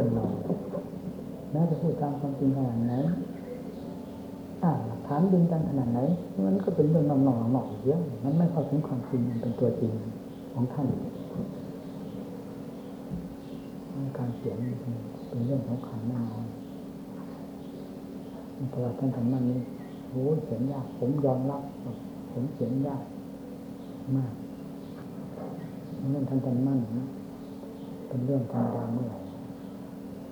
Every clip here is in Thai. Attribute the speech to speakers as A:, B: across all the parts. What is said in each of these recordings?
A: ื่อนลอยแม้จะพูดตามความจริงขนาดไหนอ่าหลักฐานดึงกันขนาดไหนมันก็เป็นเรื่องนอกๆหนอกๆเยอะมันไม่เข้าถึงความจริงมันเป็นตัวจริงของท่านการเขียนเป็นเรื่องของขันแน่นอนพราะว่าท่านทำนั่นนี่โอ้เขียนยาก ผมยอมรับ ผมเขียนยากมากเรื่องท่านทำนั่นนะเป็นเรื่องธรรมดาเมื่อไหร่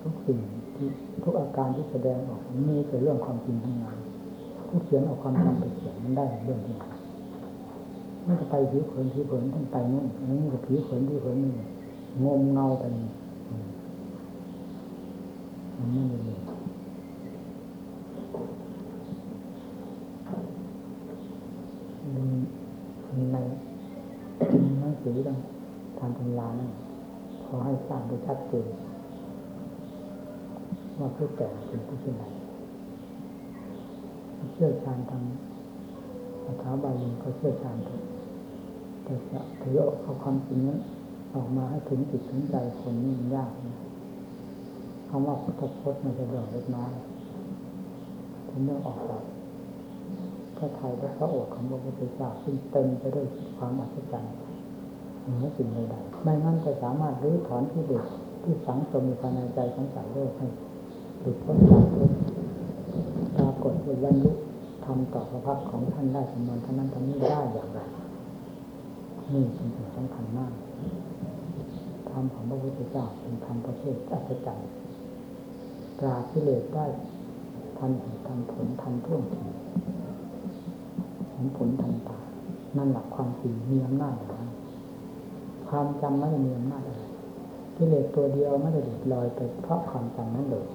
A: ทุกสิ่งทุกอาการที่แสดงออกมีแต่เรื่องความจริงทั้งนั้นทุกเขียนเอาความจำไปเขียนมันได้เรื่องที่ไหนมันจะไปผิวเผินผิวเผินท่านไปนู่นนี่ก็ผิวเผินผิวเผินนี่งมเงาไปมันไม่ได้เลยในหนังสือต้องทำตำรานะขอให้ทราบโดยชัดเจน ว่าผู้แต่เป็นผู้เช่นไรเชื่อชาญทางสถาบันก็เชื่อชาญแต่จะถือเอาความจริงนั้นออกมาให้ถึงจิตถึงใจคนนี่มันยากนะคำว่าพุทธพจน์มันจะเรื่องเล็กน้อยผมเรื่องออกจากพระไทยและพระโอษฐ์ของพระพุทธเจ้าซึ่งเต็มไปด้วยความอัศจรรย์เหนือสิ่งใดๆไม่งั้นจะสามารถรื้อถอนที่เด็กที่ฝังจมอยู่ภายในใจของสายโลกให้ หลุดพ้นจากทุกข์ปรากฏว่าบรรลุทำต่อพระพักของท่านได้สมบูรณ์ท่านั้นท่านนี้ได้อย่างไรนี่เป็นสิ่งสำคัญมากธรรมของพระพุทธเจ้าเป็นธรรมประเภทอัศจรรย์ปราบกิเลสได้ทันเหตุทันผลทันท่วงทีเห็นผลทันตา นั่นหลักความจริงมีอำนาจหรือความจำไม่ได้มีอำนาจอะไรกิเลสตัวเดียวไม่ได้หลุดลอยไปเพราะความจำนั้นเลย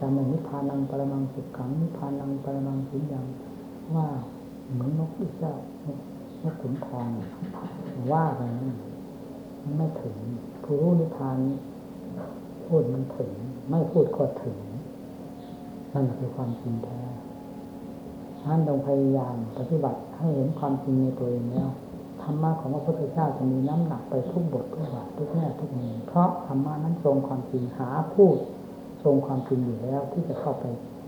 A: จำในนิพพานังปรมังสุขขังนิพพานังปรมังสุญญังว่าเหมือนนกอีเจ้านกขุนทองว่าไปนั้นมันไม่ถึงผู้รู้นิพพานพูดมันถึง ไม่พูดก็ถึงนั่นคือความจริงแท้ท่านต้องพยายามปฏิบัติให้เห็นความจริงในตัวเองแล้วธรรมะของพระพุทธเจ้าจะมีน้ำหนักไปทุกบททุกบาททุกแง่ทุกมุมเพราะธรรมะนั้นทรงความจริงหาพูด ทรงความจริงอยู่แล้วที่จะเข้าไป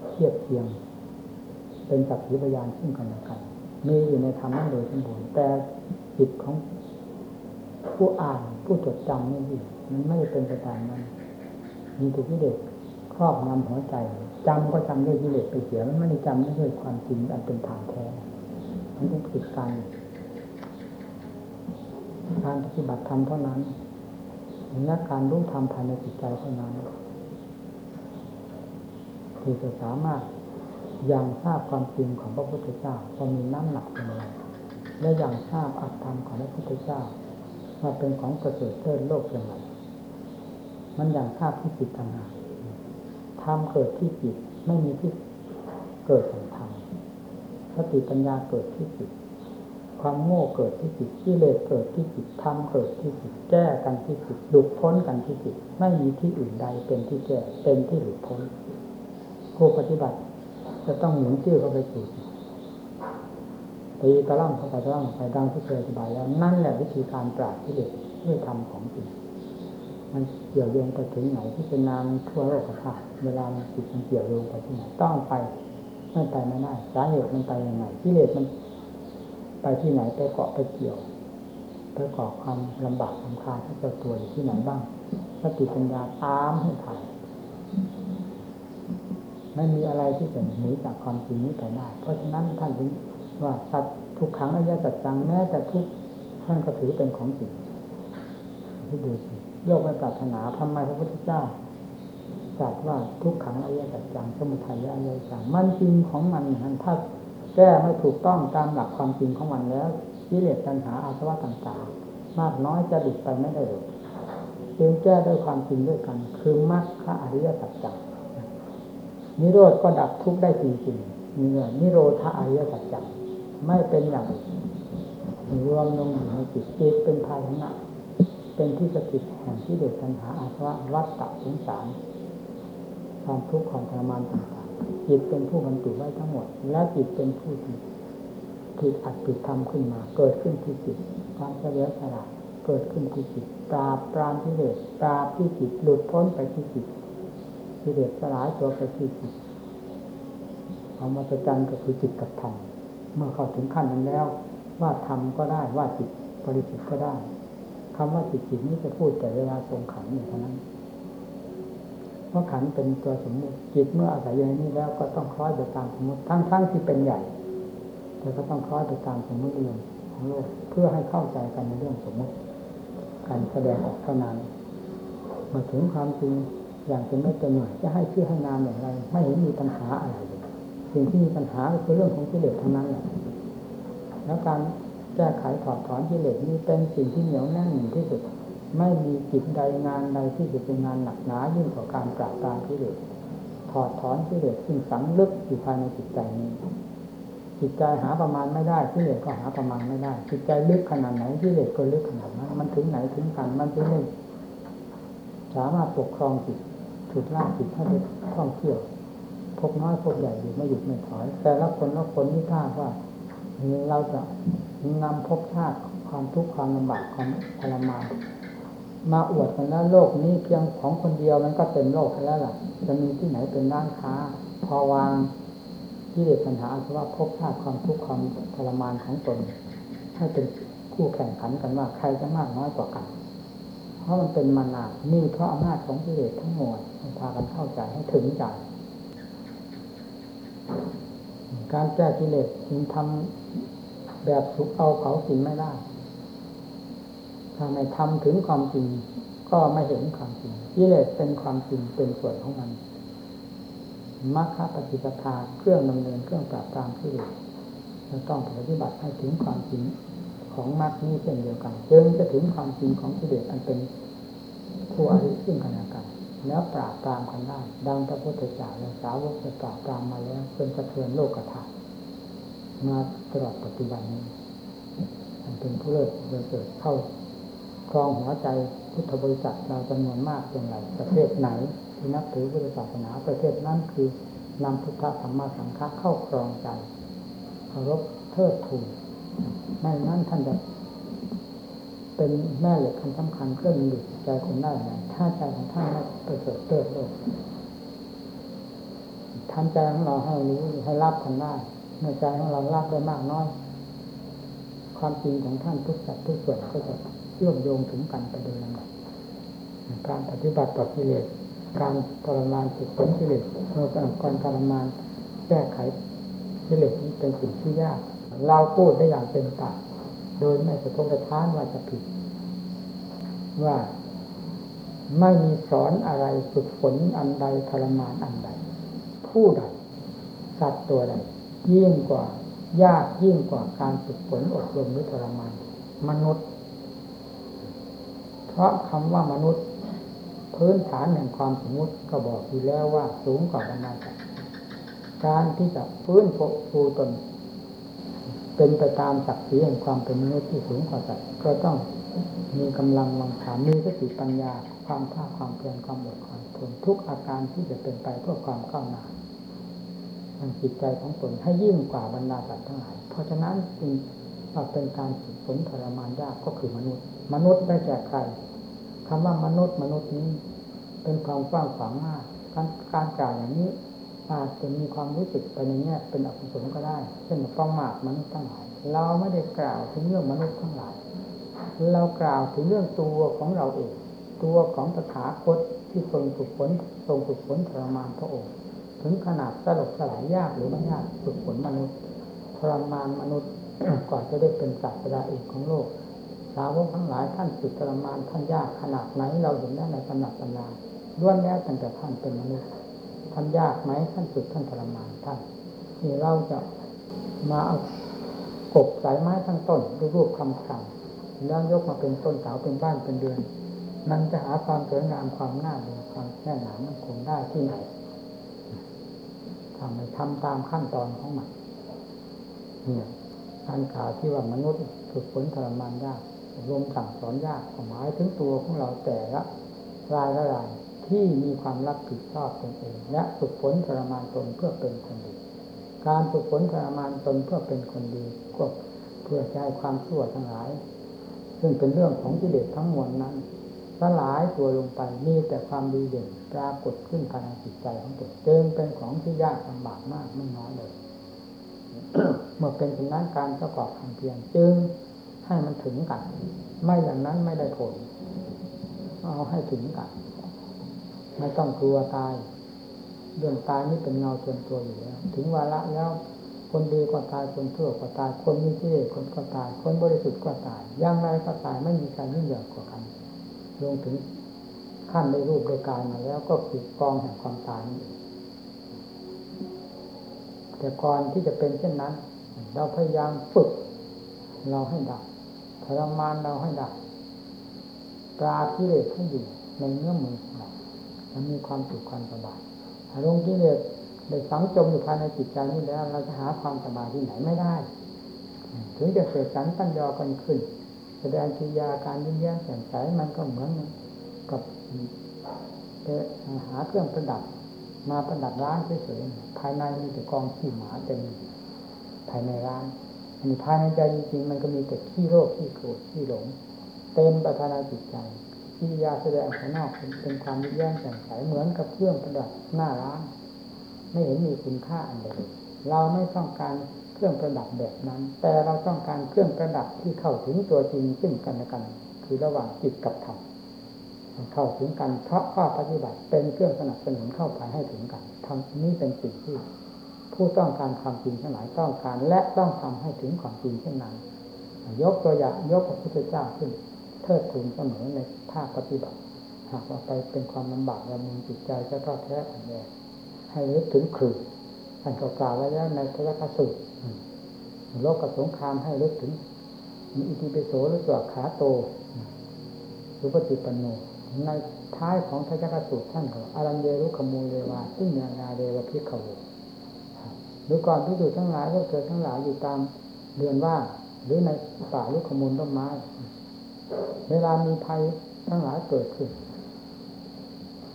A: เทียบเทียง เป็นสักขีพยานซึ่งกันและกันมีอยู่ในธรรมนั้นโดยสมบูรณ์แต่จิตของผู้อ่านผู้จดจำนี่มันไม่ได้เป็นไปตามนั้นมีถูกกิเลสครอบงำหัวใจจำก็จำด้วยกิเลสไปเสียมันไม่ได้จำด้วยความจริงอันเป็นฐานแท้มันต้องผิดกันการปฏิบัติธรรมเท่านั้นและการรู้ธรรมภายในจิตใจเท่านั้น ที่จะสามารถยังทราบความจริงของพระพุทธเจ้าว่ามีน้ำหนักเป็นไรและยังทราบอัตธรรมของพระพุทธเจ้าว่าเป็นของประเสริฐเลิศโลกอย่างไรมันอย่างทราบที่จิตต่างหากธรรมเกิดที่จิตไม่มีที่เกิดของธรรมสติปัญญาเกิดที่จิต ความโง่เกิดที่จิตกิเลสเกิดที่จิตธรรมเกิดที่จิตแก้กันที่จิตหลุดพ้นกันที่จิต ไม่มีที่อื่นใดเป็นที่แก้เป็นที่หลุดพ้น ผู้ปฏิบัติ จะต้องหนุนชื่อเข้าไปสู่ตีตะล่ำเข้าไปตะล่ำไปดังที่เคยอธิบายแล้วนั่นแหละวิธีการปราบกิเลสด้วยธรรมของจริงมันเกี่ยวโยงไปถึงไหนที่เป็นนามทั่วโลกธาตุเวลามันจิตมันเกี่ยวโยงไปที่ไหนต้องไปไม่ไปไม่ได้สาเหตุมันไปยังไงกิเลสมัน ไปที่ไหนไปเกาะไปเกี่ยวไปเกาะความลำบากลำคาญให้เจ้าตัวอยู่ที่ไหนบ้างสติปัญญาตามให้ถ่าย ไม่มีอะไรที่จะหนีจากความจริงนี้ไปได้ เพราะฉะนั้นท่านถึงว่าสัตว์ทุกครั้งอายะจัดจังแม้แต่ทุกท่านก็ถือเป็นของจริงที่ดูสิโยกไปปรารถนาทำไมพระพุทธเจ้าจัดว่าทุกขังอายะจัดจังสมุทัยอายะจังมันจริงของมันนั้นถ้าแก้ไม่ถูกต้องตามหลักความจริงของมันแล้วกิเลสตัณหาอาสวะต่างๆ มากน้อยจะดิบไปไม่ได้เลยจึงแก้ด้วยความจริงด้วยกัน คือมรรคอริยสัจจ์ นิโรธก็ดับทุกข์ได้จริงๆนี่นิโรธาอริยสัจจ์ไม่เป็นอย่างรวมลงอยู่ในจิตจิตเป็นภายนะ เป็นที่สถิตแห่งที่เด็ดตัณหาอาสวะวัฏฏะสงสารความทุกข์ความทรมานต่างๆจิตเป็นผู้บรรจุไว้ทั้งหมด และจิตเป็นผู้ที่ผิดอัดผิดทำขึ้นมา เกิดขึ้นที่จิตความเฉลียวฉลาดเกิดขึ้นที่จิตปราบปรามกิเลสปราบที่จิตหลุดพ้นไปที่จิต กิเลสสลายตัวไปที่จิตเอามาประจันก็คือจิตกับธรรมเมื่อเข้าถึงขั้นนั้นแล้ว ว่าธรรมก็ได้ว่าจิตบริสุทธิ์ก็ได้คำว่าจิตจิตนี้จะพูดแต่เวลาทรงขันอยู่เท่านั้นเพราะขันเป็นตัวสมมติจิตเมื่ออาศัยอยู่ในนี้แล้วก็ต้องคล้อยไปตามสมมติทั้งๆทที่เป็นใหญ่แต่ก็ต้องคล้อยไปตามสมมติเรื่องของโลกเพื่อให้เข้าใจกันในเรื่องสมมติการแสดงออกเท่านั้นมาถึงความจริง อย่างเป็นไม่เป็นหน่วยจะให้ชื่อให้นามอย่างไร ไม่เห็นมีปัญหาอะไรเลยสิ่งที่มีปัญหาก็คือเรื่องของกิเลสเท่านั้นแหละแล้วการแก้ไขถอดถอนกิเลสนี้เป็นสิ่งที่เหนียวแน่นที่สุด ไม่มีจิตใดงานใดที่จะเป็นงานหนักหนายิ่งกว่าการปราบปรามกิเลสถอดถอนกิเลสซึ่งสังลึกอยู่ภายในจิตใจนี้จิตใจหาประมาณไม่ได้กิเลสก็หาประมาณไม่ได้ จิตใจลึกขนาดไหนกิเลสก็ลึกขนาดนั้นมันถึงไหนถึงกันมันจึงไม่สามารถปกครองจิต ฉุดล่ากจิตให้ไปท่องเที่ยวพบน้อยพบใหญ่อยู่ไม่หยุดไม่ถอย แต่ละคนละคนนี่ท่าว่าเราจะนำภพชาติความทุกข์ความลำบากความทรมานมาอวดกันแล้วโลกนี้เพียงของคนเดียวมันก็เต็มโลกแล้วล่ะ จะมีที่ไหนเป็นร้านค้า พอวางที่เด็ดปัญหาคือว่าภพชาติความทุกข์ความทรมานของตนให้เป็นคู่แข่งขันกันว่าใครจะมากน้อยกว่ากัน เพราะมันเป็นมานานี่เพราะอำนาจของกิเลสทั้งหมดพากันเข้าใจให้ถึงใจ การแก้กิเลสจึงทำแบบสุกเอาเผากินไม่ได้ถ้าไม่ทำถึงความจริง ก็ไม่เห็นความจริงกิเลสเป็นความจริงเป็นส่วนของมันมรรคปฏิปทาเครื่องดำเนินเครื่องปราบปรามกิเลสจะต้องปฏิบัติให้ถึงความจริง ของมรรคนี้เช่นเดียวกันจึงจะถึงความจริงของกิเลสอันเป็นผู้อริซึ่งกันและกันแล้วปราบปรามกันได้ดังพระพุทธเจ้าและสาวกจะปราบปรามมาแล้วจนสะเทือนโลกธาตุมาตลอดปัจจุบันนี้มันเป็นผู้เลิศเกิดเข้าครองหัวใจพุทธบริษัทเราจำนวนมากอย่างไร ประเทศไหนที่นับถือพุทธศาสนาประเทศนั้นคือนำพุทธธรรมสังฆะเข้าครองใจเคารพเทิดทูน ไม่นั้นท่านจะเป็นแม่เหล็กคันสำคัญเครื่องดึงใจคนได้ไหมถ้าใจของท่านไม่ประเสริฐเติบโลกทำใจของเราให้รู้ให้รับทันได้เมื่อใจของเรารับได้มากน้อย ความจริงของท่านทุกสัดทุกส่วนก็จะเชื่อมโยงถึงกันไปโดยลำดับการปฏิบัติต่อกิเลสการทรมานจิตผลกิเลสเมื่อการทรมานแก้ไขกิเลสนี้เป็นสิ่งที่ยาก เราพูดได้อย่างเต็มปากโดยไม่สะทกสะท้านว่าจะผิด ว่าไม่มีสอนอะไรฝึกฝนอันใดทรมานอันใด ผู้ใด สัตว์ตัวใด ยิ่งกว่ายากยิ่งกว่าการฝึกฝนอบรมหรือทรมาน มนุษย์ เพราะคำว่ามนุษย์ พื้นฐานแห่งความสมมติก็บอกอยู่แล้วว่าสูงกว่าบรรดาสัตว์การที่จะฟื้นฟูตน เป็นไปตามศักดิ์ศรีแห่งความเป็นมนุษย์ที่สูงกว่าสัตว์ก็ต้องมีกำลังวังชามีสติปัญญา ความภาคความเพียรความอดความทนทุกอาการที่จะเป็นไปเพื่อความก้าวหน้าทางจิตใจของตนให้ยิ่งกว่าบรรดาสัตว์ทั้งหลาย เพราะฉะนั้นจึงว่าเป็นการฝึกฝนทรมานยากก็คือมนุษย์ มนุษย์ได้แก่ใครคำว่ามนุษย์มนุษย์นี้ เป็นความกว้างขวางมากการการกล่าวอย่างนี้ อาจจะมีความรู้สึกไปในแง่เป็นอกุศลก็ได้ เช่นป้องหมากมนุษย์ทั้งหลาย เราไม่ได้กล่าวถึงเรื่องมนุษย์ทั้งหลาย เรากล่าวถึงเรื่องตัวของเราเอง ตัวของตถาคตที่ทรงฝึกฝนทรงฝึกฝนทรมานพระองค์ ถึงขนาดสลบสลายยากหรือไม่ยากฝึกฝนมนุษย์ทรมานมนุษย์ก่อนจะได้เป็นศาสดาเอกของโลก สาวกทั้งหลายท่านฝึกทรมานท่านยากขนาดไหนเราเห็นได้ในตำหนักตำราล้วนแล้วตั้งแต่ท่านเป็นมนุษย์ ท่านยากไหมท่านฝึกท่านทรมานท่านนี่เราจะมาเอากบสายไม้ทั้งต้นรูปคำสั่งแล้วยกมาเป็นต้นเสาเป็นบ้านเป็นเดือน มันจะหาความสวยงามความน่าดูความแน่นหนามันคงได้ที่ไหนทำไปทำตามขั้นตอนของมันเนี่ยการกล่าวที่ว่ามนุษย์ฝึกฝนทรมานยากรวมสั่งสอนยากหมายถึงตัวของเราแต่ละรายละราย ที่มีความรับผิดชอบตนเอง และฝึกฝนทรมานตนเพื่อเป็นคนดี การฝึกฝนทรมานตนเพื่อเป็นคนดีก็เพื่อใช้ความชั่วทั้งหลาย ซึ่งเป็นเรื่องของกิเลสทั้งมวลนั้นสลายตัวลงไปมีแต่ความดีเด่นปรากฏขึ้นภายในจิตใจของตนจึงเป็นของที่ยากลำบากมากไม่น้อยเลยเมื่อเป็นเช่นนั้นการประกอบความเพียรจึงให้มันถึงกัน ไม่อย่างนั้นไม่ได้ผล เอาให้ถึงกัน ไม่ต้องกลัวตาย เรื่องตายนี่เป็นเงาชวนตัวอยู่แล้ว ถึงวาระแล้วคนดีก็ตายคนชั่วก็ตายคนมีกิเลสคนก็ตาย คนบริสุทธิ์ก็ตายอย่างไรก็ตายไม่มีการยิ่งใหญ่กว่ากันลงถึงขั้นในรูปในกายมาแล้วก็คือกองแห่งความตายนี่แต่ก่อนที่จะเป็นเช่นนั้น เราพยายามฝึก เราให้ดับทรมานเราให้ดับปราบกิเลสให้อยู่ในเนื้อมือของ มันมีความสุขความสบายอารมณ์กิเลสได้ฝังจมอยู่ภายในจิตใจนี้แล้ว เราจะหาความสบายที่ไหนไม่ได้ ถึงจะเสกสรรปัญญากันขึ้น แสดงกิริยาการยิ้มแย้มแจ่มใสมันก็เหมือนกับหาเครื่องประดับ มาประดับร้านเฉยๆภายในมีแต่กองขี้หมาเต็มภายในร้านอันนี้ภายในใจจริงๆมันก็มีแต่ขี้โรคขี้โกรธขี้หลง เต็มประทานจิตใจ กิริยาแสดงภายนอกเป็นความยิ้มแย้มแจ่มใสเหมือนกับเครื่องประดับหน้าร้าน ไม่เห็นมีคุณค่าอันใดเราไม่ต้องการเครื่องประดับแบบนั้น แต่เราต้องการเครื่องประดับที่เข้าถึงตัวจริงซึ่งกันและกัน คือระหว่างจิตกับธรรมเข้าถึงกันเพราะข้อปฏิบัติเป็นเครื่องสนับสนุนเข้าไปให้ถึงกันทำนี้เป็นสิ่งที่ผู้ต้องการความจริงทั้งหลายต้องการและต้องทำให้ถึงความจริงเช่นนั้น ยกตัวอย่างยกพระพุทธเจ้าขึ้น เทิดทูนเสมอในภาคปฏิบัติ หากว่าไปเป็นความลำบากลำมึงจิตใจจะท้อแท้อ่อนแอให้รึกถึงครูท่านก็กล่าวไว้แล้วในพระคสูตรโลกกับสงครามให้รึกถึงมีอิติปิโสหรือตัวขาโตหรือปฏิปันโนในท้ายของพระคสูตรท่านก็อารันเยรุขมูลเลวาซึ่งเนนาเรวพิขโวหรือก่อนที่สุดทั้งหลายก็เกิดทั้งหลายอยู่ตามเดือนว่า หรือในป่าลุกขมูลต้นไม้ เวลามีภัยทั้งหลายเกิดขึ้น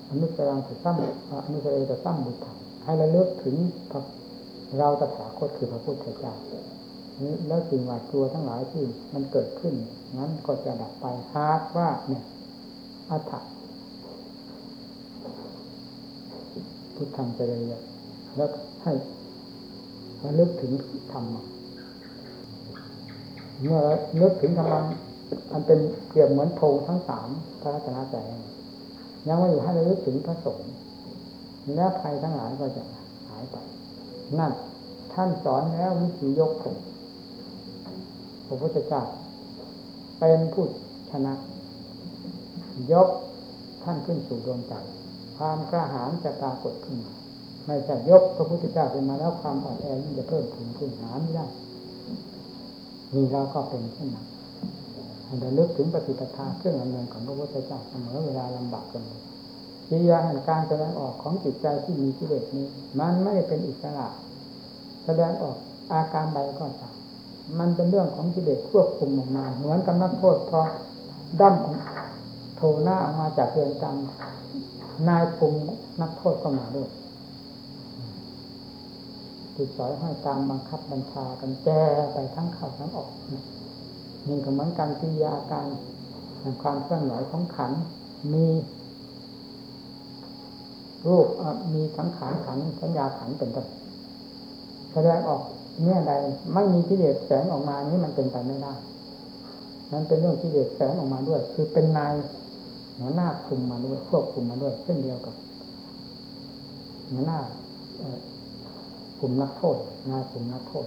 A: อนุสรังจะซ้ำอนุสเรจะซ้ำบุตรให้ระลึกถึงเราตถาคตคือพระพุทธเจ้าแล้วสิ่งหวาดกลัวทั้งหลายที่มันเกิดขึ้นนั้นก็จะดับไปหากว่าเนี่ยอัฏฐพุทธังเจริญแล้วให้ระลึกถึงธรรมเมื่อนึกถึงธรรม อันเป็นเกี่ยวเหมือนโพทั้งสามพระรัตนตรัยยังว่าอยู่ให้ระลึกถึงพระสงฆ์และภัยทั้งหลายก็จะหายไป นั่น ท่านสอนแล้ววิธียกผมพระพุทธเจ้าเป็นผู้ชนะ ยกท่านขึ้นสู่ดวงใจความกระหายจะปรากฏขึ้นมาไม่ใช่ยกพระพุทธเจ้าขึ้นมาแล้วความอ่อนแอจะเพิ่มขึ้นขึ้นหาไม่ได้นี่เราก็เป็นเช่นนั้น ราเลิกถึงปฏิปทาเครื่องดำเนินของพระพุทธเจ้าเสมอเวลาลำบากกันกิริยาแห่งการแสดงออกของจิตใจที่มีกิเลสนี้ มันไม่เป็นอิสระ แสดงออกอาการใดก็ตามมันเป็นเรื่องของกิเลสควบคุมออกมาเหมือนกับนักโทษพอดั้มโทหน้าออกมาจากเรือนจำนายคุมนักโทษก็มาด้วยติดสอยให้ตามบังคับบัญชากันแก้ไปทั้งเข้าทั้งออก ก็เหมือนการกิริยาการความเคลื่อนไหวของขันมีรูปมีสังขารขันสัญญาขันเป็นต้นแสดงออกเนี่ยใดไม่มีกิเลสแสงออกมานี่มันเป็นไปไม่ได้นั้นเป็นเรื่องกิเลสแสงออกมาด้วย คือเป็นนายหัวหน้าคุมมาด้วยควบคุมมาด้วยเช่นเดียวกับหัวหน้ากลุ่มนักโทษนายกลุ่มนักโทษ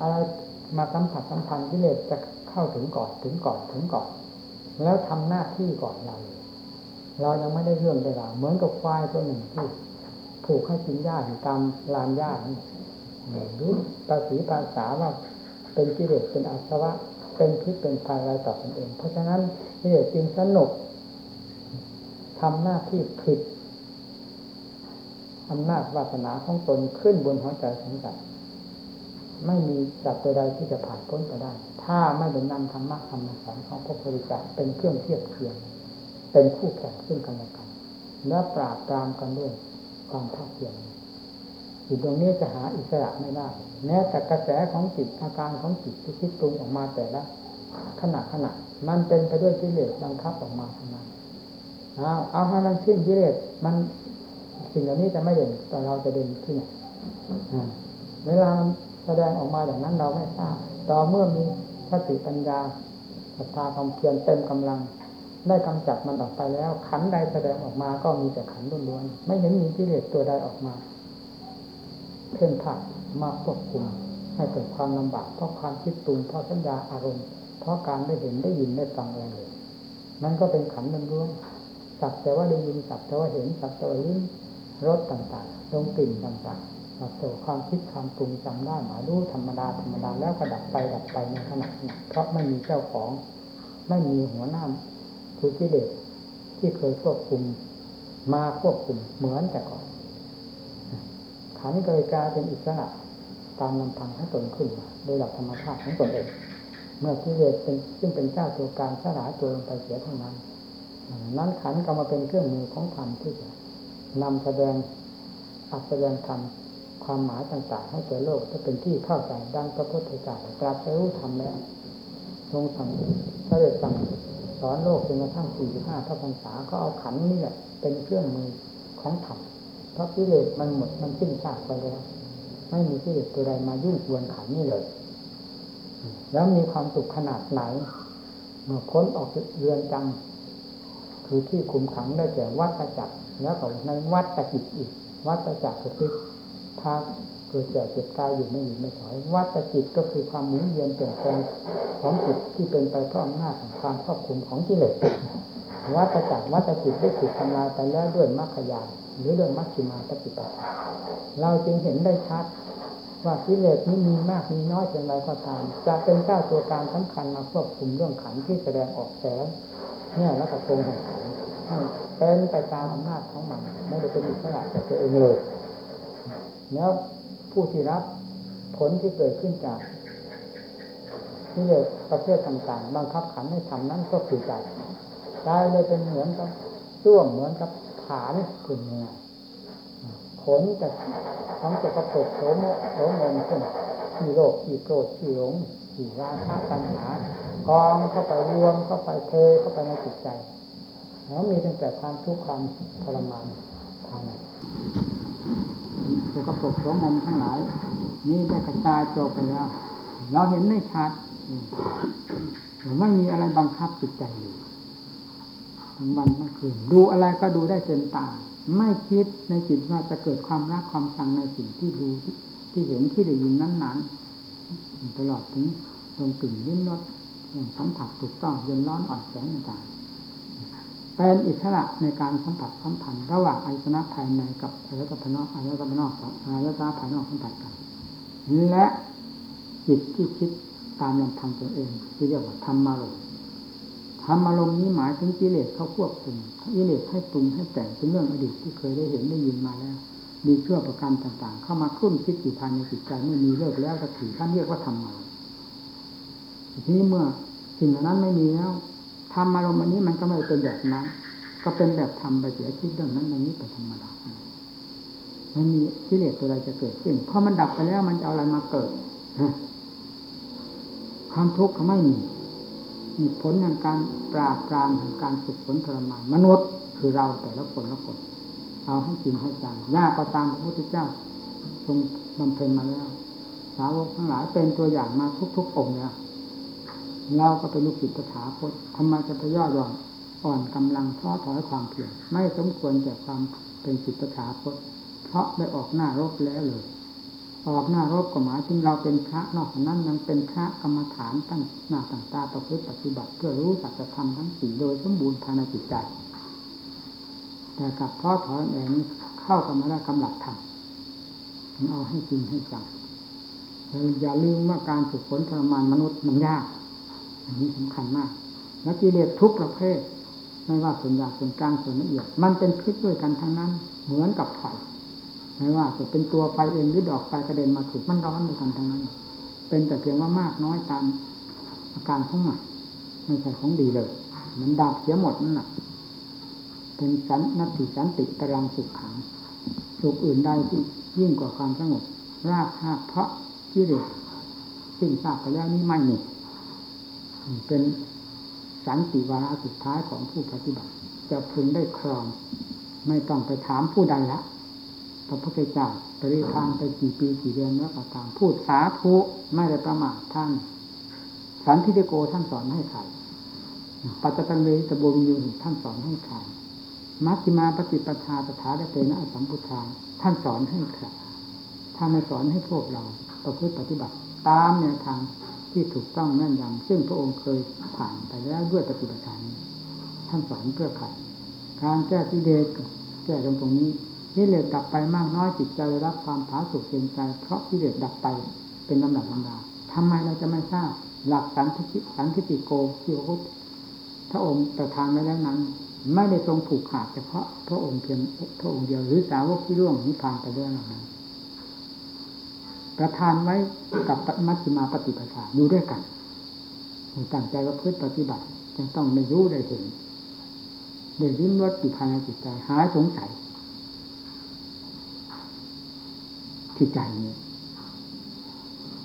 A: อะไร มาสัมผัสสัมพันธ์กิเลสจะเข้าถึงก่อนถึงก่อนถึงก่อน แล้วทำหน้าที่ก่อนเราเรายังไม่ได้เรื่องได้ราวเหมือนกับควายตัวหนึ่งที่ผูกให้กินหญ้าอยู่ตามลานหญ้านี่รือภาษีภาษาว่าเป็นกิเลสเป็นอาสวะ เป็นพิษเป็นภัยอะไรต่อตนเอง เพราะฉะนั้นกิเลสจึงสนุกทำหน้าที่ผิดอำนาจวาสนาของตนขึ้นบนหัวใจของสัตว์ ไม่มีจัตว์ตัวใดที่จะผ่านพ้นไปได้ ถ้าไม่ได้นำธรรมะธรรมสอนของพระพุทธเจ้าเป็นเครื่องเทียบเทียมเป็นคู่แข่งซึ่งกันและกัน และปราบปรามกันด้วยความภาเพียรจิตตรงนี้จะหาอิสระไม่ได้ แม้แต่กระแสของจิตอาการของจิตที่คิดปรุงออกมาแต่ละขณะขณะมันเป็นไปด้วยกิเลสบังคับออกมาทั้งนั้นเอาเอาให้มันสิ้นกิเลสมันสิ่งเหล่านี้จะไม่เด่นแต่เราจะเด่นที่ไหนเวลา แสดงออกมาอย่างนั้นเราไม่ทราบต่อเมื่อมีสติปัญญาศรัทธาความเพียรเต็มกำลัง ได้กำจัดมันออกไปแล้ว ขันใดแสดงออกมาก็มีแต่ขันล้วนๆไม่เห็นมีกิเลสตัวใดออกมาเพ่นผัดมาควบคุมให้เกิดความลำบากเพราะความคิดปรุงเพราะสัญญาอารมณ์ เพราะการได้เห็นได้ยินได้ฟังอะไรเลยมันก็เป็นขันล้วนๆสักแต่ว่าได้ยินสักแต่ว่าเห็นสักแต่ว่าลิ้มรสต่างๆดมกลิ่นต่างๆ สักแต่ว่าความคิดความปรุงจำได้หมายรู้ธรรมดาธรรมดาแล้วก็ดับไปดับไปในขณะนั้นเพราะไม่มีเจ้าของ ไม่มีหัวหน้าคือกิเลสที่เคยควบคุมมาควบคุมเหมือนแต่ก่อนขันธ์ก็เลยกลายเป็นอิสระตามลำพังของตนขึ้นมาโดยหลักธรรมชาติของตนเองเมื่อกิเลสเป็นซึ่งเป็นเจ้าตัวการสลายตัวลงไปเสียเท่านั้น นั้นขันธ์ก็มาเป็นเครื่องมือของธรรมที่จะนำแสดงอัดแสดงธรรม ความหมายต่างๆ ให้แก่โลกจะเป็นที่เข้าใจดังพระพุทธเจ้าตรัสรู้ธรรมแล้วทรงสั่งพระเด็จสั่งสอนโลกจนกระทั่งสี่ห้าพระพรรษาก็เอาขันนี่แหละเป็นเครื่องมือของธรรมเพราะกิเลสมันหมดมันสิ้นซากไปแล้วไม่มีกิเลสตัวใดมายุ่งกวนขันนี่เลย แล้วมีความสุขขนาดไหนเมื่อพ้นออกเรือนจำคือที่คุมขังได้แก่วัฏจักรแล้วก็ในวัฏจิตอีก วัฏจักรก็คือ พาเกิดแก่เจ็บตายอยู่ไม่หยุดไม่ถอย วัฏจิตก็คือความหมุนเวียนเปลี่ยนแปลงของจิตที่เป็นไปเพราะอำนาจของความครอบคุมของกิเลสวัฏจักรวัฏจิตได้ถูกทำลายไปแล้วด้วยมรรคยานหรือด้วยมัชฌิมาปฏิปทาเราจึงเห็นได้ชัด ว่ากิเลสนี้มีมากมีน้อยเพียงไรก็ตาม จะเป็นเจ้าตัวการสำคัญมาควบคุมเรื่องขันที่แสดงออกแสงเนี่ยแล้วก็ตรงแห่งขันเป็นไปตามอำนาจของมันไม่ได้เป็นอิสระจากตัวเองเลย แล้วผู้ที่รับผลที่เกิดขึ้นจากกิเลสประเภทต่างๆ บังคับขันให้ทำนั้นก็คือใจใจเลยเป็นเหมือนกับช่วงเหมือนกับฐานขึ้นเนี่ยผลจากทั้งจะกระปกโสมโสมงขึ้นที่โลกที่โกรธที่หลงที่ราคะปัญหากองเข้าไปรวมเข้าไปเทเข้าไปในจิตใจแล้วมีตั้งแต่ความทุกข์ความทรมานทาง จะกระปกโสมงทั้งหลาย นี่ได้กระจายโจไปแล้ว เราเห็นไม่ชัดไม่มีอะไรบังคับจิตใจอยู่ทั้งวันทั้งคืนดูอะไรก็ดูได้เต็มตา ไม่คิดในจิตว่าจะเกิดความรักความชังในสิ่งที่ดูที่เห็นที่ได้ยินนั้นๆตลอดถึงตรงกลิ่นลิ้นรสสัมผัสถูกต้องเย็นร้อนอ่อนแสงต่าง เป็นอิสระในการสัมผัสสัมพันธ์ระหว่างอายตนะภายในกับอายตนะภายนอกอายตนะภายนอกอายตนะภายนอกสัมผัสกัน และจิตที่คิดตามลำพังตัวเองที่เรียกว่าธรรมารมณ์ธรรมอารมณ์นี้หมายถึงกิเลสเขาควบคุมกิเลสให้ปรุงให้แต่งเป็นเรื่องอดีตที่เคยได้เห็นได้ยินมาแล้ว มีเชื่อประการต่างๆ เข้ามาคุ้นคิดอยู่ภายในจิตใจไม่มีเลิกแล้วก็ถือท่านเรียกว่าธรรมอารมณ์ทีนี้เมื่อสิ่งเหล่านั้นไม่มีแล้ว รมอารมณ์อันนี้มันก็ไม่เป็นแบบนั้น ก็เป็นแบบทำไปเสียคิดเรื่องนั้นเรื่องนี้ไปธรรมดาไม่มีกิเลสตัวใดจะเกิดขึ้นเพราะมันดับไปแล้วมันจะเอาอะไรมาเกิดความทุกข์ก็ไม่มีมีผลแห่งการปราบปรามแห่งการฝึกฝนทรมานมนุษย์คือเราแต่ละคนละคนเอาให้จริงให้จังยากก็ตามพระพุทธเจ้า ทรงบำเพ็ญมาแล้ว สาวกทั้งหลายเป็นตัวอย่างมาทุกๆองค์เนี่ย เราก็เป็นลูกศิษย์ตถาคตทำไมจะไปย่อหย่อนอ่อนกำลังท้อถอยความเพียรไม่สมควรแก่ความเป็นศิษย์ตถาคต เพราะได้ออกหน้ารบแล้วเลย ออกหน้ารบก็หมายถึงเราเป็นพระนอกจากนั้นยังเป็นพระกรรมฐานตั้งหน้าต่างตาประพฤติปฏิบัติ เพื่อรู้สัจธรรมทั้งสี่โดยสมบูรณ์ภายในจิตใจแต่กับพ่อถอนแอนเข้ากันมาได้กำลังทำเอาให้จริงให้จังอย่าลืมว่าการฝึกฝนทรมานมนุษย์มันยาก อันนี้สำคัญมาก และกิเลสทุกประเภท ไม่ว่าส่วนหยาบส่วนกลางส่วนละเอียด มันเป็นพิษด้วยกันทั้งนั้น เหมือนกับไฟไม่ว่าจะเป็นตัวไฟเองหรือดอกไฟกระเด็นมาถูกมันร้อนด้วยกันทั้งนั้น เป็นแต่เพียงว่ามากน้อยตามอาการของมันไม่ใช่ของดีเลย มันดับเสียหมดนั่นแหละเป็นสันนัตติสันติตรังสุขขังสุขอื่นใดที่ยิ่งกว่าความสงบรากหากเพราะที่เด็กสิ้นซากไปแล้วนี่ไม่มี เป็นสันติวาระสุดท้ายของผู้ปฏิบัติ จะพึงได้ครอง ไม่ต้องไปถามผู้ใดละพระพุทธเจ้าปริทางไปกี่ปีกี่เดือนแล้วก็ตามพูดสาธุไม่ได้ประมาทท่าน สันทิฏโกท่านสอนให้ใครปัจจตังเวตบวิยูท่านสอนให้ใครมัชฌิมาปฏิปทาตถาเตนะอสัมพุทธาท่านสอนให้ใครท่านไม่สอนให้พวกเราประพฤติปฏิบัติ ตามแนวทาง ที่ถูกต้องแน่นยำซึ่งพระองค์เคยผ่านไปแล้วด้วยปฏิบัติการท่านสอนเพื่อใครการแก้ที่เดชแก้ตรงตรงนี้กิเลสดับไปมากน้อยจิตใจรับความผาสุกเย็นใจ เพราะกิเลสดับไปเป็นลำดับลำดาทำไมเราจะไม่ทราบหลักสันทิสันทิติโกที่พระพุทธพระองค์ประทานไว้แล้วนั้น ไม่ได้ทรงผูกขาดเฉพาะพระองค์เพียงพระองค์เดียวหรือสาวกที่ร่วงนิพพานไปด้วยนั้น ประทานไว้กับมัชฌิมาปฏิปทาอยู่ด้วยกันตั้งใจว่าพืชปฏิบัติจึงต้องได้รู้ได้เห็นได้ริ้มรสอยู่ภายในจิตใจหายสงสัยที่ใจนี้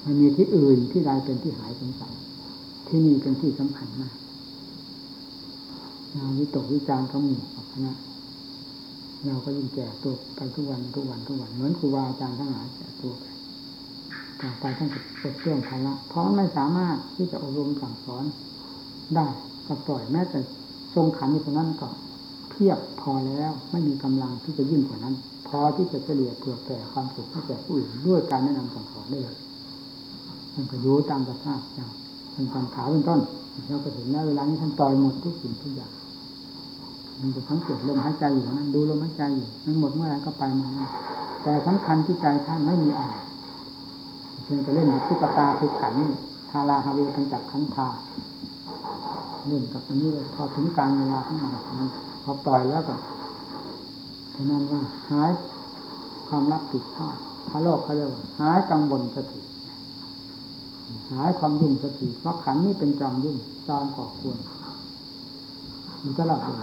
A: มันมีที่อื่นที่ใดเป็นที่หายสงสัยที่นี่เป็นที่สำคัญมากงานวิตกวิจารณ์เขามีกับคณะเราก็ยิ่งแก่ตัวไปทุกวันทุกวันทุกวันเหมือนครูบาอาจารย์ทั้งหลายแก่ตัวไป ต่อไปท่านจะปลดเครื่องภาระเพราะไม่สามารถที่จะอบรมสั่งสอนได้ก็ปล่อยแม้แต่ทรงขันอยู่ตรงนั้นก็เพียบพอแล้วไม่มีกำลังที่จะยิ่งกว่านั้น พอที่จะเฉลี่ยเผื่อแผ่ความสุขให้แก่ผู้อื่นด้วยการแนะนำสั่งสอนได้เลยมันก็อยู่ตามสภาพอย่างเป็นความขาวเป็นต้นเราก็เห็นแล้วเวลานี้ท่านต่อยหมดทุกสิ่งทุกอย่างมันจะสังเกตลมหายใจอยู่นั้นดูลมหายใจอยู่มันหมดเมื่อไรก็ไปมาแต่สำคัญที่ใจท่านไม่มีอะไร งแต่เล่นตุ๊กตาคือขันทาราฮาเวกันจับขันทาเล่นกับอันนี้พอถึงการเวลาขึ้นมาพอปล่อยแล้วก็ฉะนั้นว่าหายความรับผิดชอบพระโลกเขาเรียกว่าหายกังวลสติหายความยุ่งสติเพราะขันนี้เป็นจอมยุ่งจอมก่อควรมันก็หลับเลย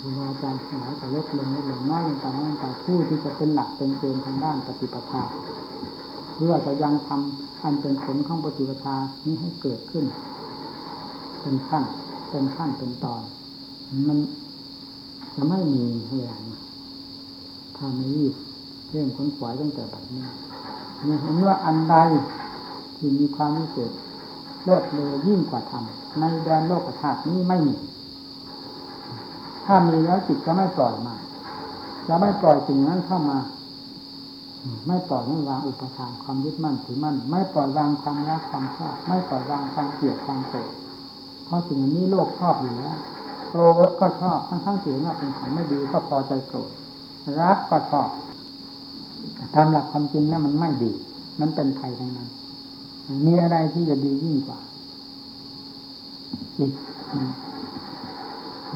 A: ครูอาจารย์หลายแต่ล็กลงเล็กลงน้อยลงไปน้อยลงไปผู้ที่จะเป็นหลักเป็นเกณฑ์ทางด้านปฏิปทาเพื่อจะยังทำอันเป็นผลของปฏิปทานี้ให้เกิดขึ้น เป็นขั้นเป็นขั้นเป็นตอน มันจะไม่มีเวลาถ้าไม่รีบเรื่องค้นขวายตั้งแต่แบบนี้เนี่ยเห็นว่าอันใดที่มีความพิเศษเลิศเลอยิ่งกว่าธรรมในแดนโลกธาตุนี้ไม่มี ถ้ามีแล้วจิตจะไม่ปล่อยมาจะไม่ปล่อยสิ่งนั้นเข้ามา ไม่ปล่อยไม่วางอุปทานความยึดมั่นถือมั่น ไม่ปล่อยวางความรักความชอบไม่ปล่อยวางความเกลียดความโกรธเพราะสิ่งนี้โลกชอบอยู่แล้วโกรธก็ชอบทั้งทั้งที่ว่าเป็นของไม่ดีก็พอใจโกรธรักก็ชอบตามหลักความจริงนั้นมันไม่ดี มันเป็นภัยทั้งนั้น มีอะไรที่จะดียิ่งกว่าจิต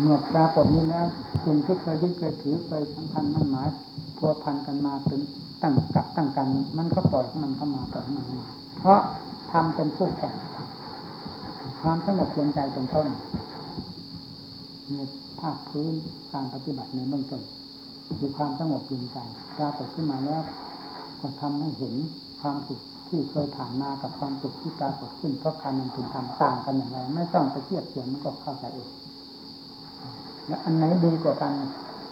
A: เมื่อปรากฏนี้แล้วสิ่งที่เคยยึดเคยถือเคยสำคัญมั่นหมายพัวพันกันมาเป็นตั้งกับตั้งกัน มันก็ปล่อยมันเข้ามาปล่อยมันมาเพราะทำเป็นผู้แข่งความสงบเย็นใจเป็นต้นในภาคพื้นการปฏิบัติในเบื้องต้นมีความสงบเย็นใจปรากฏขึ้นมาแล้วก็ทำให้เห็นความสุขที่เคยผ่านมากับความสุขที่ปรากฏขึ้นเพราะการมันเป็นธรรมต่างกันอย่างไรไม่ต้องไปเทียบเทียงมันก็เข้าใจเอง และอันไหนดีกว่ากัน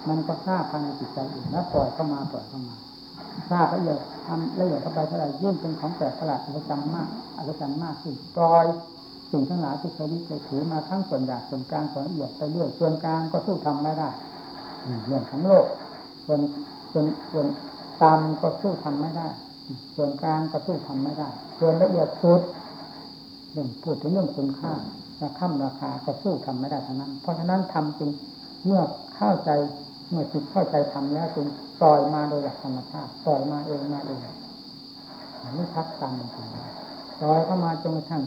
A: มันก็ทราบภายในจิตใจเองแล้วปล่อยเข้ามาปล่อยเข้ามาทราบละเอียดทำละเอียดเข้าไปเท่าไหร่ยิ่งเป็นของแปลกประหลาดอัศจรรย์มากอัศจรรย์มากขึ้นปล่อยสิ่งทั้งหลายที่เคยยึดเคยถือมาทั้งส่วนหยาบส่วนกลางส่วนละเอียดไปเรื่อยส่วนกลางก็สู้ทำไม่ได้เรื่องของโลกส่วนส่วนส่วนตามก็สู้ทำไม่ได้ ส่วนกลางก็สู้ทำไม่ได้ ส่วนละเอียดสุดเรื่องพูดถึงเรื่องคุณค่า ราคาราคาก็สู้ทำไม่ได้ทั้งนั้น เพราะฉะนั้นทำจึงเมื่อเข้าใจเมื่อจิตเข้าใจทำแล้วจึงปล่อยมาโดยหลักธรรมชาติปล่อยมาเองมาเองไม่พักตามมันปล่อยเข้ามาจนกระทั่ง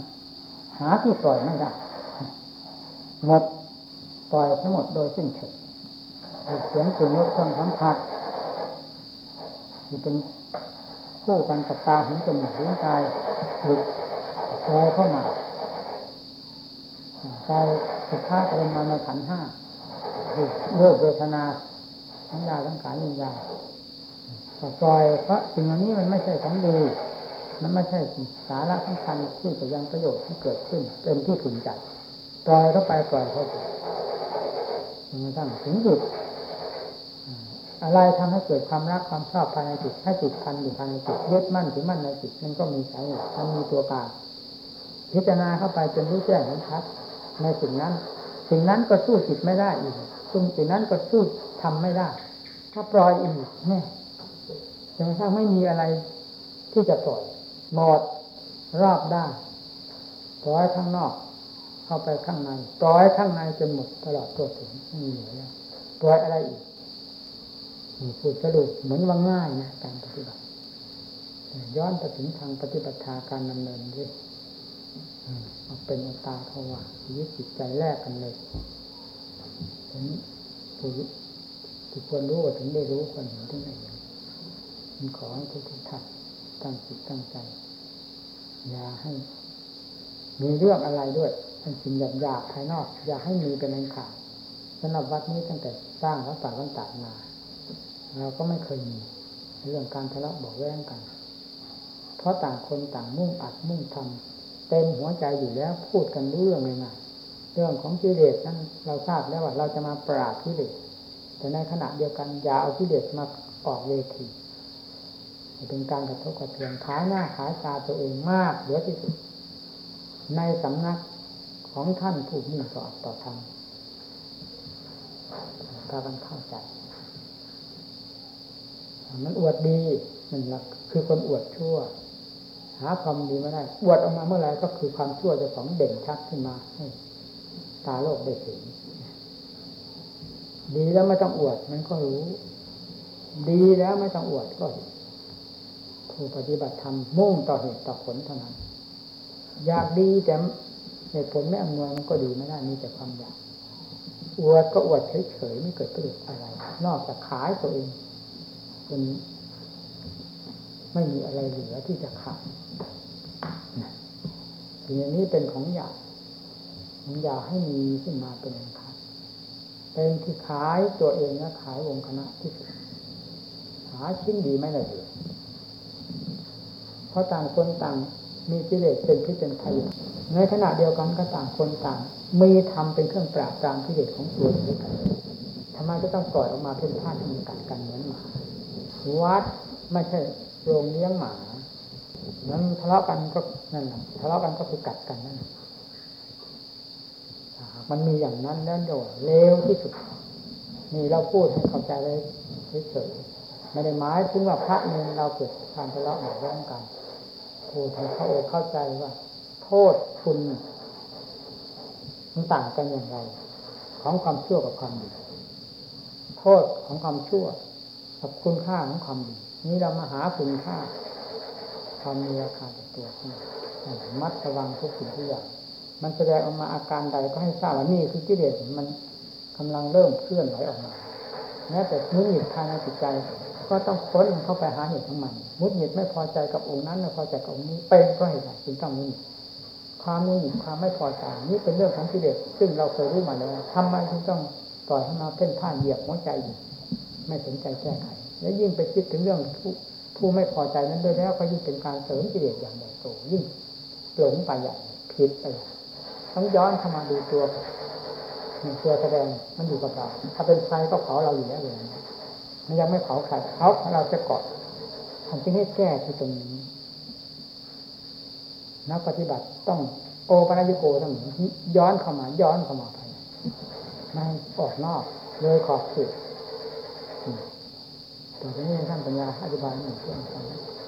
A: หาที่ปล่อยไม่ได้หมดปล่อยทั้งหมดโดยสิ้นเชิงเสียงสิ่งนี้ต้องสัมผัสที่เป็นคู่กันกับตาเห็นจมูกหูกายหลุดลอยเข้ามา ใจสุดท้ายเป็นมาในขันห้าเลิกเวทนาทั้งยาทั้งขายวิญญาณปล่อยเพราะสิ่งนี้มันไม่ใช่ของดีนั้นไม่ใช่สาระสำคัญที่จะยังประโยชน์ที่เกิดขึ้นเป็นที่ถุนใจปล่อยเข้าไปปล่อยเข้าไปจนกระทั่งถึงจุดอะไรทำให้เกิดความรักความชอบภายในจิตให้จิตพันอยู่ภายในจิตยึดมั่นถือมั่นในจิตมันก็มีสาเหตุมันมีตัวกลารพิจารณาเข้าไปจนรู้แจ้งเห็นชัด ในสิ่งนั้น สิ่งนั้นก็สู้จิตไม่ได้อีกซึ่งสิ่งนั้นก็สู้ทำไม่ได้ ถ้าปล่อยอีกแน่จนกระทั่งไม่มีอะไรที่จะปล่อยหมดรอบด้านปล่อยข้างนอกเข้าไปข้างในปล่อยข้างในจนหมดตลอดตัวถึงไม่มีเหลือแล้วปล่อยอะไรอีกพูดสรุปเหมือนว่าง่ายนะการปฏิบัติย้อนไปถึงทางปฏิบัติการดำเนินด้วย เอาเป็นอัตาเขาว่าชีวิตจิตใจแลกกันเลยถึงผู้ที่ควรรู้ถึงได้รู้ควรเห็นถึงได้เห็นมันขอให้ทุกทุกท่านตั้งจิตตั้งใจ อย่าให้ มีเรื่องอะไรด้วยอันสิ่งหยาบหยาบภายนอก อย่าให้มีเป็นอันขาดสำหรับวัดนี้ตั้งแต่สร้างวัดป่าวัดตาดมาเราก็ไม่เคยมีเรื่องการทะเลาะบอกแย้งกัน เพราะต่างคนต่างมุ่งอัดมุ่งทำ เต็มหัวใจอยู่แล้วพูดกันเรื่องง่ายๆเรื่องของกิเลสนั้นเราทราบแล้วว่าเราจะมาปราบกิเลสแต่ในขณะเดียวกันอย่าเอากิเลสมาออกเวทีเป็นการกระทบกระเทือนขายหน้าขายตาตัวเองมากเหลือที่สุด ในสำนักของท่านผู้มุ่งต่อต่อธรรมถ้ากันเข้าใจ มันอวดดีมันละคือคนอวดชั่ว หาความดีไม่ได้อวดออกมาเมื่อไรก็คือความชั่วจะของเด่นชัดขึ้นมาให้ตาโลกได้เห็นดีแล้วไม่ต้องอวดมันก็รู้ ดีแล้วไม่ต้องอวดก็เห็นผู้ปฏิบัติธรรมมุ่งต่อเหตุต่อผลเท่านั้น อยากดีแต่เหตุผลไม่อำนวยมันก็ดีไม่ได้มีแต่ความอยากอวดก็อวดเฉยๆไม่เกิดประโยชน์อะไร นอกจากขายตัวเองจนไม่มีอะไรเหลือที่จะขาย สิ่งนี้เป็นของอยากของอยากให้มีขึ้นมาเป็นอันขาดเป็นที่ขายตัวเองและขายวงคณะที่สุดหาชิ้นดีไม่ได้เลยเพราะต่างคนต่างมีกิเลสเป็นพิษเป็นภัยในขณะเดียวกันก็ต่างคนต่างมีธรรมเป็นเครื่องปราบปรามกิเลสของตัวด้วยกันทำไมจะต้องปล่อยออกมาเป็นท่าทำกัดกันเหมือนหมาวัดไม่ใช่โรงเลี้ยงหมา นั้นทะเลาะกันก็นั่นแหละทะเลาะกันก็คือกัดกันนั่นแหละมันมีอย่างนั้นแล้วเดี๋ยวเลวที่สุด นี่เราพูดให้เข้าใจเลยเฉยๆไม่ได้หมายถึงว่าพระเนรเราเกิดการทะเลาะหมาแย่งกันพูดให้เขาเอเข้าใจว่า โทษคุณมันต่างกันอย่างไร ของความชั่วกับความดี โทษของความชั่ว กับคุณค่าของความดี นี้เรามาหาคุณค่า ความมีราคาในตัวมัดระวังทุกสิ่งทุกอย่างมันแสดงออกมาอาการใดก็ให้ทราบว่านี่คือกิเลสมันกำลังเริ่มเคลื่อนไหวออกมาแม้แต่มุดหงิดภายในจิตใจ ก็ต้องค้นเข้าไปหาเหตุของมันมุดหงิดไม่พอใจกับองค์นั้นไม่พอใจกับองค์นี้เป็นก็เหตุใดจึงต้องมุดหงิดความมุดหงิดความไม่พอใจนี่เป็นเรื่องของกิเลสซึ่งเราเคยรู้มาแล้วทำไมจึงต้องปล่อยให้มาเพ่นพ่านเหยียบหัวใจอยู่ไม่สนใจแก้ไขและยิ่งไปคิดถึงเรื่องผู้ ผู้ไม่พอใจนั้นด้วยแล้วก็ยิ่งเป็นการเสริมกิเลสอย่างใหญ่โตยิ่งหลงไปใหญ่ผิดไปต้องย้อนเข้ามาดูตัวหนึ่งตัวแสดงมันอยู่กับเราถ้าเป็นไฟก็เผาเราอยู่แล้วเลยมันยังไม่เผาใครเผาเราจะกาะทำที่ให้แก้ที่ตรงนี้นักปฏิบัติต้องโอปัญญโกเสมอย้อนเข้ามา ย้อนเข้ามาภายในไม่ออกนอก เลยขอบเข ตต่อไปนี้ท่านปัญญาอธิบายหนึ่งเรื่อง